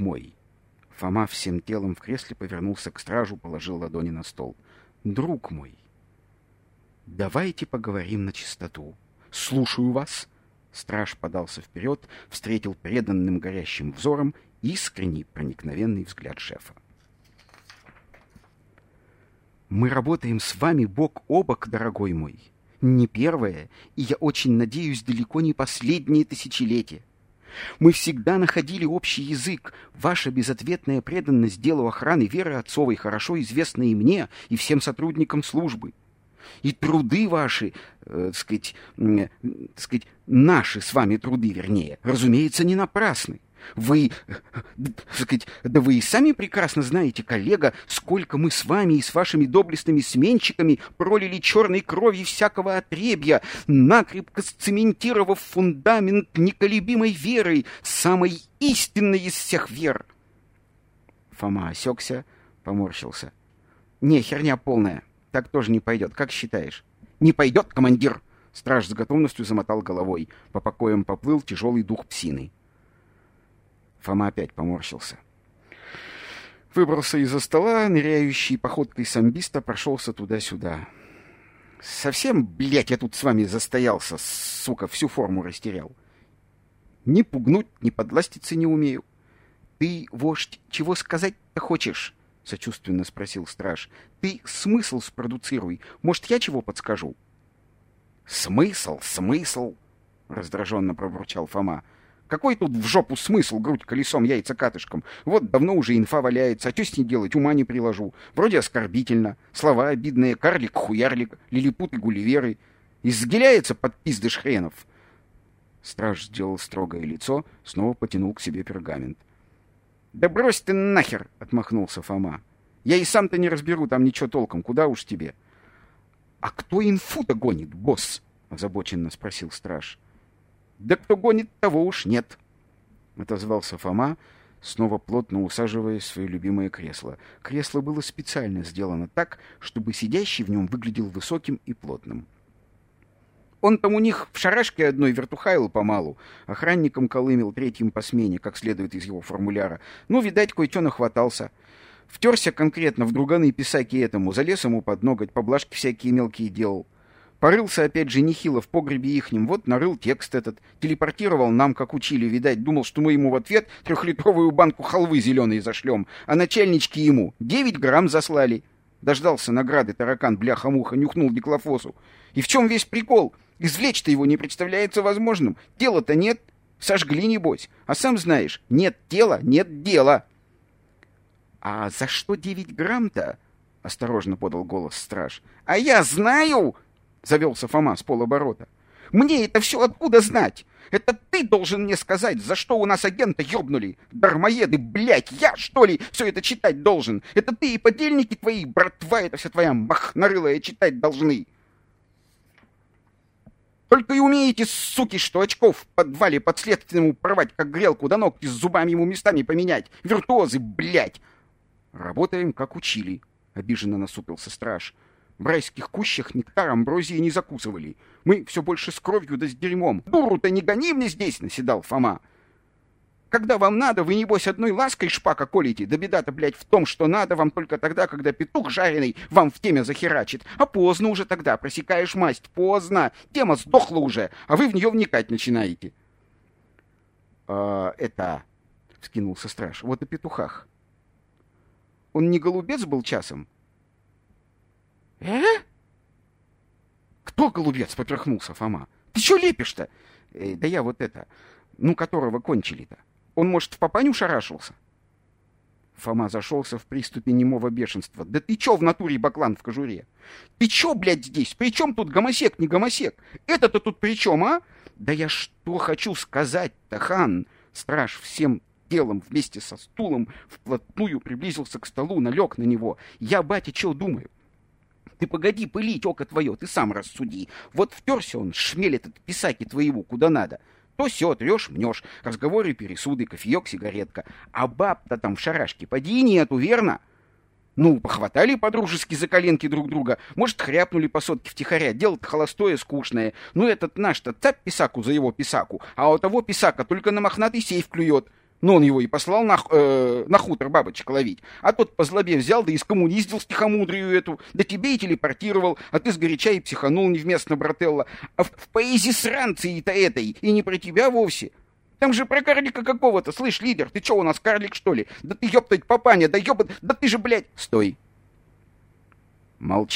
мой!» Фома всем телом в кресле повернулся к стражу, положил ладони на стол. «Друг мой, давайте поговорим на чистоту. Слушаю вас!» Страж подался вперед, встретил преданным горящим взором искренний проникновенный взгляд шефа. «Мы работаем с вами бок о бок, дорогой мой. Не первое, и я очень надеюсь, далеко не последнее тысячелетие. Мы всегда находили общий язык. Ваша безответная преданность делу охраны Веры Отцовой хорошо известна и мне, и всем сотрудникам службы. И труды ваши, э, сказать, э, сказать, наши с вами труды, вернее, разумеется, не напрасны. Вы, сказать, да вы и сами прекрасно знаете, коллега, сколько мы с вами и с вашими доблестными сменщиками пролили черной крови всякого отребья, накрепко сцементировав фундамент неколебимой верой, самой истинной из всех вер. Фома осекся, поморщился. Не, херня полная. Так тоже не пойдет. Как считаешь? Не пойдет, командир! Страж с готовностью замотал головой. По покоям поплыл тяжелый дух псины. Фома опять поморщился. Выбрался из-за стола, ныряющий походкой самбиста прошелся туда-сюда. Совсем, блядь, я тут с вами застоялся, сука, всю форму растерял. Ни пугнуть, ни подластиться не умею. Ты, вождь, чего сказать-то хочешь? — сочувственно спросил страж. «Ты смысл спродуцируй. Может, я чего подскажу?» «Смысл, смысл!» — раздраженно пробурчал Фома. Какой тут в жопу смысл грудь колесом, яйца катышком? Вот давно уже инфа валяется, а что с ней делать, ума не приложу. Вроде оскорбительно. Слова обидные, карлик-хуярлик, лилипут и гулливеры. Изгиляется под пиздыш хренов. Страж сделал строгое лицо, снова потянул к себе пергамент. «Да брось ты нахер!» — отмахнулся Фома. «Я и сам-то не разберу там ничего толком, куда уж тебе». «А кто инфу-то гонит, босс?» — озабоченно спросил страж. Да кто гонит, того уж нет, — отозвался Фома, снова плотно усаживаясь в свое любимое кресло. Кресло было специально сделано так, чтобы сидящий в нем выглядел высоким и плотным. Он там у них в шарашке одной вертухайл помалу, охранником колымил третьим по смене, как следует из его формуляра. Ну, видать, кое-что нахватался. Втерся конкретно в друганы писаки этому, залез ему под ноготь, поблажки всякие мелкие делал. Порылся опять же нехило в погребе ихнем, вот нарыл текст этот, телепортировал нам, как учили, видать, думал, что мы ему в ответ трехлитровую банку халвы зеленой зашлем, а начальнички ему девять грамм заслали. Дождался награды таракан, бляха-муха, нюхнул диклофосу. И в чем весь прикол? Извлечь-то его не представляется возможным. Тела-то нет, сожгли, небось. А сам знаешь, нет тела, нет дела. — А за что девять грамм-то? — осторожно подал голос страж. — А я знаю! — завелся Фома с полоборота. «Мне это все откуда знать? Это ты должен мне сказать, за что у нас агента ёбнули? Дармоеды, блядь, я, что ли, все это читать должен? Это ты и подельники твои, братва, это вся твоя махнарылая читать должны!» Только и умеете, суки, что очков в подвале подследственному порвать, как грелку, да ногти с зубами ему местами поменять. Виртуозы, блядь! Работаем, как учили, — обиженно насупился страж. В райских кущах нектар амброзии не закусывали. Мы все больше с кровью да с дерьмом. Дуру-то не гони мне здесь, наседал Фома. Когда вам надо, вы, небось, одной лаской шпака колите. Да беда-то, блядь, в том, что надо вам только тогда, когда петух жареный вам в теме захерачит. А поздно уже тогда, просекаешь масть, поздно. Тема сдохла уже, а вы в нее вникать начинаете. А, это, — вскинулся страж, — вот о петухах. Он не голубец был часом? «Э?» «Кто голубец?» — поперхнулся Фома. «Ты что лепишь-то?» э, «Да я вот это, ну, которого кончили-то. Он, может, в папаню шарашился?» Фома зашелся в приступе немого бешенства. «Да ты чё в натуре баклан в кожуре? Ты чё, блядь, здесь? При чем тут гомосек, не гомосек? Это-то тут при чем, а? Да я что хочу сказать-то, хан!» Страж всем телом вместе со стулом вплотную приблизился к столу, налег на него. «Я, батя, чё думаю? Ты погоди пылить, око твое, ты сам рассуди. Вот втерся он, шмель этот писаки твоего, куда надо. То все, трешь, мнешь, разговоры, пересуды, кофеек, сигаретка. А баб-то там в шарашке поди нету, верно? Ну, похватали по-дружески за коленки друг друга, может, хряпнули по сотке втихаря, дело-то холостое, скучное. Ну, этот наш-то цап писаку за его писаку, а у того писака только на мохнатый сейф клюет. Но он его и послал на, э, на хутор бабочек ловить. А тот по злобе взял, да и скоммуниздил стихомудрию эту, да тебе и телепортировал, а ты сгоряча и психанул невместно, брателла. А в, в поэзии сранции-то этой, и не про тебя вовсе. Там же про карлика какого-то, слышь, лидер, ты чё у нас, карлик, что ли? Да ты ёптать папаня, да ёбать, да ты же, блядь... Стой. Молчи.